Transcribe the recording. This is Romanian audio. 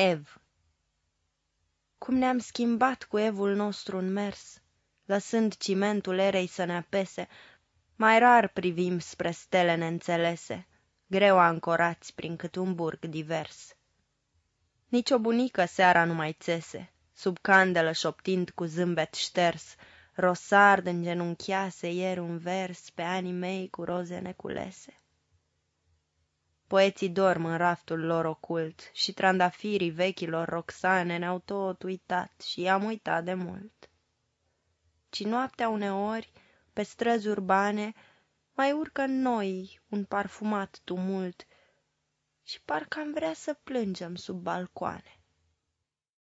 Ev Cum ne-am schimbat cu evul nostru în mers, Lăsând cimentul erei să ne apese, Mai rar privim spre stele neînțelese, Greu ancorați prin cât un burg divers. Nici o bunică seara nu mai țese, Sub candelă șoptind cu zâmbet șters, Rosard îngenunchiase ieri un vers Pe anii mei cu roze neculese. Poeții dorm în raftul lor ocult și trandafirii vechilor roxane ne-au tot uitat și i-am uitat de mult. Ci noaptea uneori, pe străzi urbane, mai urcă în noi un parfumat tumult și parcă am vrea să plângem sub balcoane.